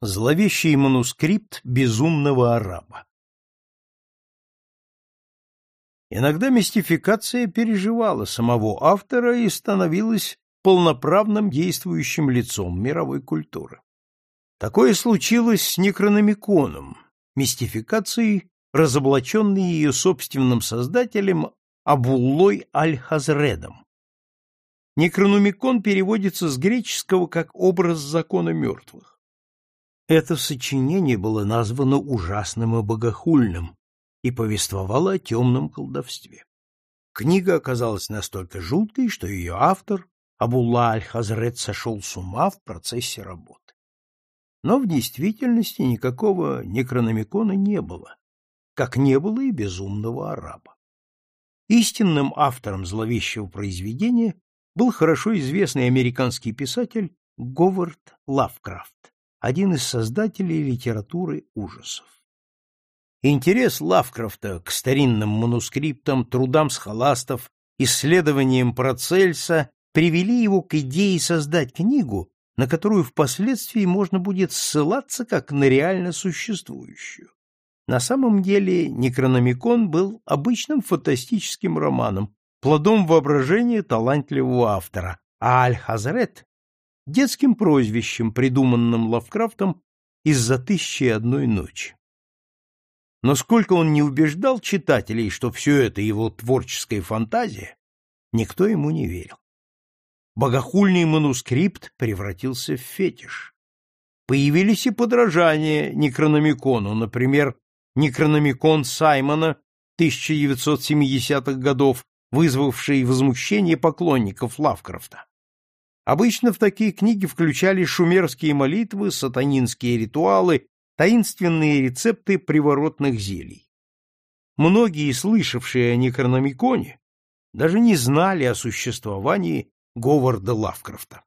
Зловещий манускрипт безумного араба Иногда мистификация переживала самого автора и становилась полноправным действующим лицом мировой культуры. Такое случилось с Некрономиконом, мистификацией, разоблаченной ее собственным создателем Абуллой Аль-Хазредом. Некрономикон переводится с греческого как «образ закона мертвых». Это сочинение было названо ужасным и богохульным и повествовало о темном колдовстве. Книга оказалась настолько жуткой, что ее автор, Абулла аль-Хазрет, сошел с ума в процессе работы. Но в действительности никакого некрономикона не было, как не было и безумного араба. Истинным автором зловещего произведения был хорошо известный американский писатель Говард Лавкрафт один из создателей литературы ужасов. Интерес Лавкрафта к старинным манускриптам, трудам схоластов, исследованиям Процельса привели его к идее создать книгу, на которую впоследствии можно будет ссылаться как на реально существующую. На самом деле Некрономикон был обычным фантастическим романом, плодом воображения талантливого автора, а Аль-Хазрет детским прозвищем, придуманным Лавкрафтом из-за тысячи одной ночи. Но сколько он не убеждал читателей, что все это его творческая фантазия, никто ему не верил. Богохульный манускрипт превратился в фетиш. Появились и подражания Некрономикону, например, Некрономикон Саймона 1970-х годов, вызвавший возмущение поклонников Лавкрафта. Обычно в такие книги включали шумерские молитвы, сатанинские ритуалы, таинственные рецепты приворотных зелий. Многие, слышавшие о Некрономиконе, даже не знали о существовании Говарда Лавкрафта.